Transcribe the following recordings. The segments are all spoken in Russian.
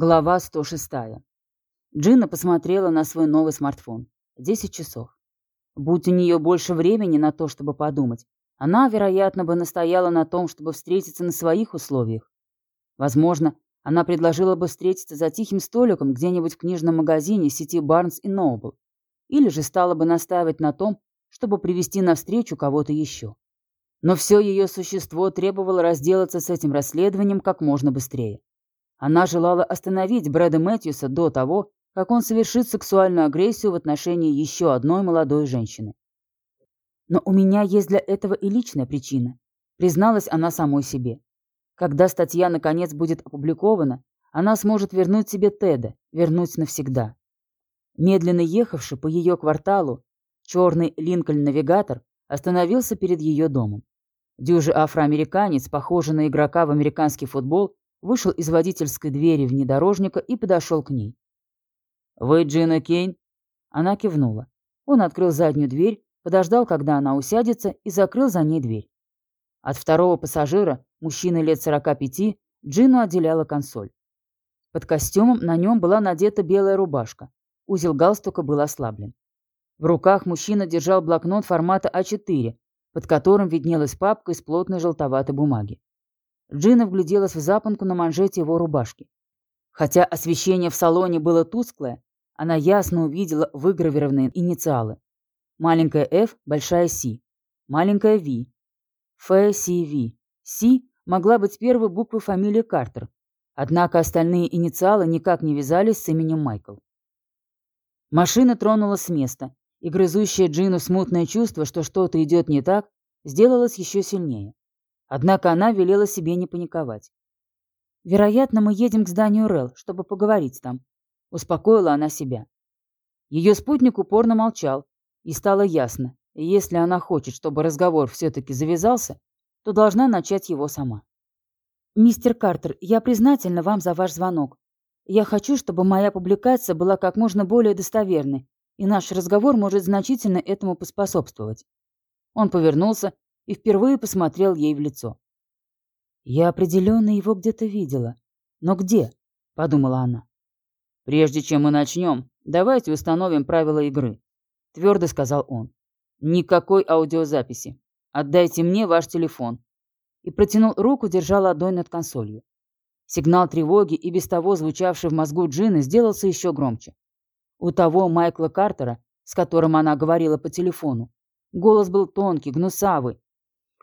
Глава 106. Джина посмотрела на свой новый смартфон. 10 часов. Будь у нее больше времени на то, чтобы подумать, она, вероятно, бы настояла на том, чтобы встретиться на своих условиях. Возможно, она предложила бы встретиться за тихим столиком где-нибудь в книжном магазине сети Barnes Noble. Или же стала бы настаивать на том, чтобы привести навстречу кого-то еще. Но все ее существо требовало разделаться с этим расследованием как можно быстрее. Она желала остановить Брэда Мэтьюса до того, как он совершит сексуальную агрессию в отношении еще одной молодой женщины. «Но у меня есть для этого и личная причина», — призналась она самой себе. Когда статья наконец будет опубликована, она сможет вернуть себе Теда, вернуть навсегда. Медленно ехавший по ее кварталу, черный Линкольн-навигатор остановился перед ее домом. Дюжий афроамериканец, похожий на игрока в американский футбол, вышел из водительской двери внедорожника и подошел к ней. «Вы Джина Кейн?» Она кивнула. Он открыл заднюю дверь, подождал, когда она усядется, и закрыл за ней дверь. От второго пассажира, мужчины лет 45, Джину отделяла консоль. Под костюмом на нем была надета белая рубашка. Узел галстука был ослаблен. В руках мужчина держал блокнот формата А4, под которым виднелась папка из плотной желтоватой бумаги. Джина вгляделась в запонку на манжете его рубашки. Хотя освещение в салоне было тусклое, она ясно увидела выгравированные инициалы. Маленькая F, большая C. Маленькая V. FCV. C могла быть первой буквой фамилии Картер, однако остальные инициалы никак не вязались с именем Майкл. Машина тронулась с места, и грызущее Джину смутное чувство, что что-то идет не так, сделалось еще сильнее. Однако она велела себе не паниковать. «Вероятно, мы едем к зданию РЭЛ, чтобы поговорить там», — успокоила она себя. Ее спутник упорно молчал, и стало ясно, если она хочет, чтобы разговор все-таки завязался, то должна начать его сама. «Мистер Картер, я признательна вам за ваш звонок. Я хочу, чтобы моя публикация была как можно более достоверной, и наш разговор может значительно этому поспособствовать». Он повернулся и впервые посмотрел ей в лицо. «Я определенно его где-то видела. Но где?» — подумала она. «Прежде чем мы начнем, давайте установим правила игры», — твердо сказал он. «Никакой аудиозаписи. Отдайте мне ваш телефон». И протянул руку, держа ладонь над консолью. Сигнал тревоги и без того звучавший в мозгу Джины сделался еще громче. У того Майкла Картера, с которым она говорила по телефону, голос был тонкий, гнусавый,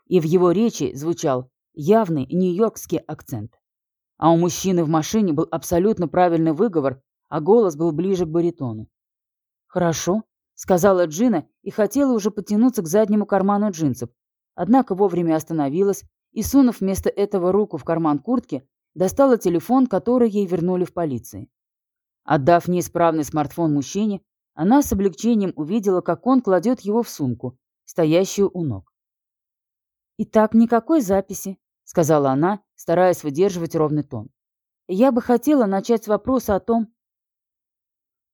и в его речи звучал явный нью-йоркский акцент. А у мужчины в машине был абсолютно правильный выговор, а голос был ближе к баритону. «Хорошо», — сказала Джина и хотела уже потянуться к заднему карману джинсов, однако вовремя остановилась и, сунув вместо этого руку в карман куртки, достала телефон, который ей вернули в полиции. Отдав неисправный смартфон мужчине, она с облегчением увидела, как он кладет его в сумку, стоящую у ног. «Итак, никакой записи», — сказала она, стараясь выдерживать ровный тон. «Я бы хотела начать с вопроса о том...»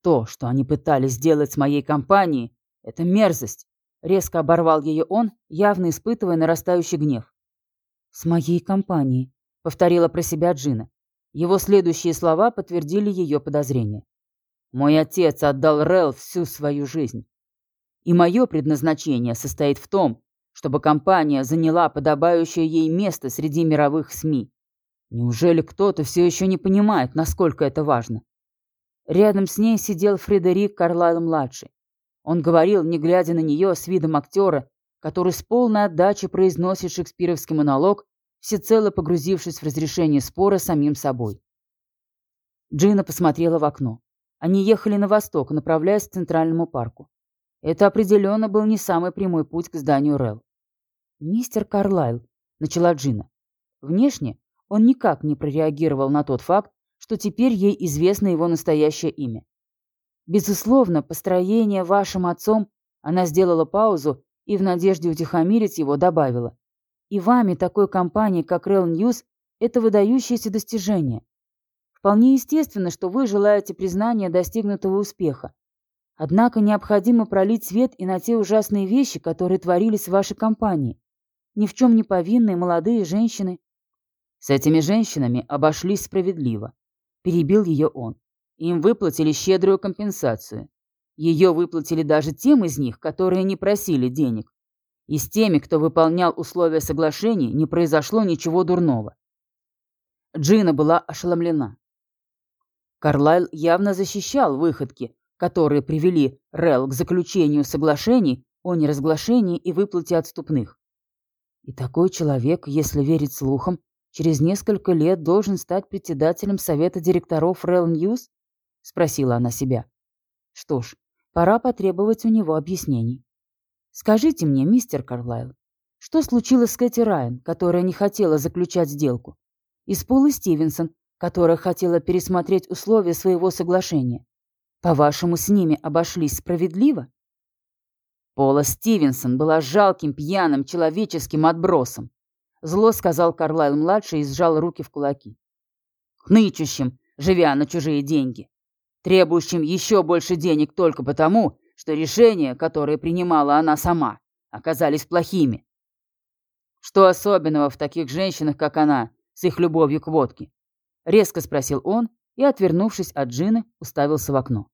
«То, что они пытались сделать с моей компанией, это мерзость», — резко оборвал ее он, явно испытывая нарастающий гнев. «С моей компанией», — повторила про себя Джина. Его следующие слова подтвердили ее подозрения. «Мой отец отдал Рэл всю свою жизнь. И мое предназначение состоит в том, чтобы компания заняла подобающее ей место среди мировых СМИ. Неужели кто-то все еще не понимает, насколько это важно? Рядом с ней сидел Фредерик Карлайл-младший. Он говорил, не глядя на нее, с видом актера, который с полной отдачей произносит шекспировский монолог, всецело погрузившись в разрешение спора самим собой. Джина посмотрела в окно. Они ехали на восток, направляясь к Центральному парку. Это определенно был не самый прямой путь к зданию Рэл. «Мистер Карлайл», — начала Джина. Внешне он никак не прореагировал на тот факт, что теперь ей известно его настоящее имя. «Безусловно, построение вашим отцом...» Она сделала паузу и в надежде утихомирить его добавила. «И вами такой компании, как REL News, это выдающееся достижение. Вполне естественно, что вы желаете признания достигнутого успеха. Однако необходимо пролить свет и на те ужасные вещи, которые творились в вашей компании. Ни в чем не повинные молодые женщины. С этими женщинами обошлись справедливо. перебил ее он. Им выплатили щедрую компенсацию. Ее выплатили даже тем из них, которые не просили денег. И с теми, кто выполнял условия соглашений, не произошло ничего дурного. Джина была ошеломлена. Карлайл явно защищал выходки, которые привели Рел к заключению соглашений о неразглашении и выплате отступных. И такой человек, если верить слухам, через несколько лет должен стать председателем совета директоров REL News? Спросила она себя. Что ж, пора потребовать у него объяснений. Скажите мне, мистер Карлайл, что случилось с Кэти Райан, которая не хотела заключать сделку, и с Полой Стивенсон, которая хотела пересмотреть условия своего соглашения? По-вашему, с ними обошлись справедливо? Пола Стивенсон была жалким, пьяным, человеческим отбросом. Зло сказал Карлайл-младший и сжал руки в кулаки. Хнычущим, живя на чужие деньги. Требующим еще больше денег только потому, что решения, которые принимала она сама, оказались плохими. Что особенного в таких женщинах, как она, с их любовью к водке? Резко спросил он и, отвернувшись от Джины, уставился в окно.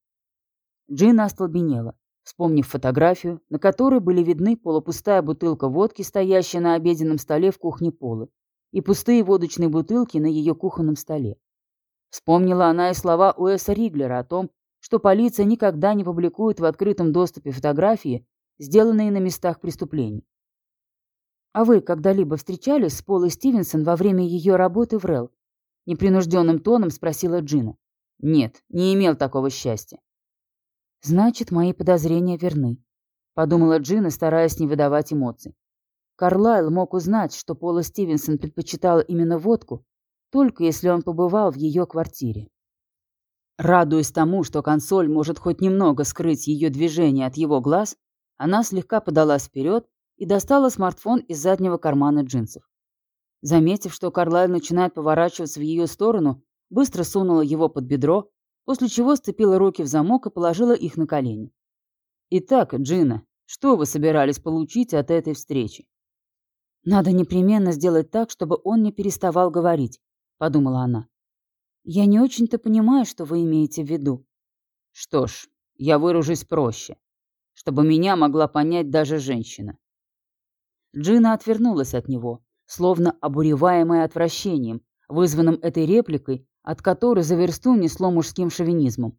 Джина остолбенела, вспомнив фотографию, на которой были видны полупустая бутылка водки, стоящая на обеденном столе в кухне Полы, и пустые водочные бутылки на ее кухонном столе. Вспомнила она и слова Уэса Риглера о том, что полиция никогда не публикует в открытом доступе фотографии, сделанные на местах преступлений. «А вы когда-либо встречались с Полой Стивенсон во время ее работы в РЭЛ?» Непринужденным тоном спросила Джина. «Нет, не имел такого счастья». «Значит, мои подозрения верны», — подумала Джина, стараясь не выдавать эмоций. Карлайл мог узнать, что Пола Стивенсон предпочитала именно водку, только если он побывал в ее квартире. Радуясь тому, что консоль может хоть немного скрыть ее движение от его глаз, она слегка подалась вперед и достала смартфон из заднего кармана джинсов. Заметив, что Карлайл начинает поворачиваться в ее сторону, быстро сунула его под бедро, после чего сцепила руки в замок и положила их на колени. «Итак, Джина, что вы собирались получить от этой встречи?» «Надо непременно сделать так, чтобы он не переставал говорить», — подумала она. Я не очень-то понимаю, что вы имеете в виду. Что ж, я выражусь проще, чтобы меня могла понять даже женщина. Джина отвернулась от него, словно обуреваемая отвращением, вызванным этой репликой, от которой за версту несло мужским шовинизмом.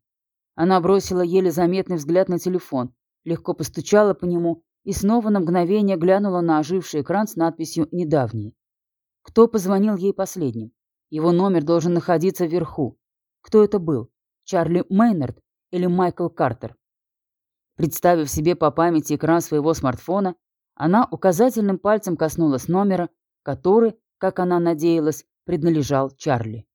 Она бросила еле заметный взгляд на телефон, легко постучала по нему и снова на мгновение глянула на оживший экран с надписью «Недавние». Кто позвонил ей последним? Его номер должен находиться вверху. Кто это был? Чарли Мейнард или Майкл Картер? Представив себе по памяти экран своего смартфона, она указательным пальцем коснулась номера, который, как она надеялась, принадлежал Чарли.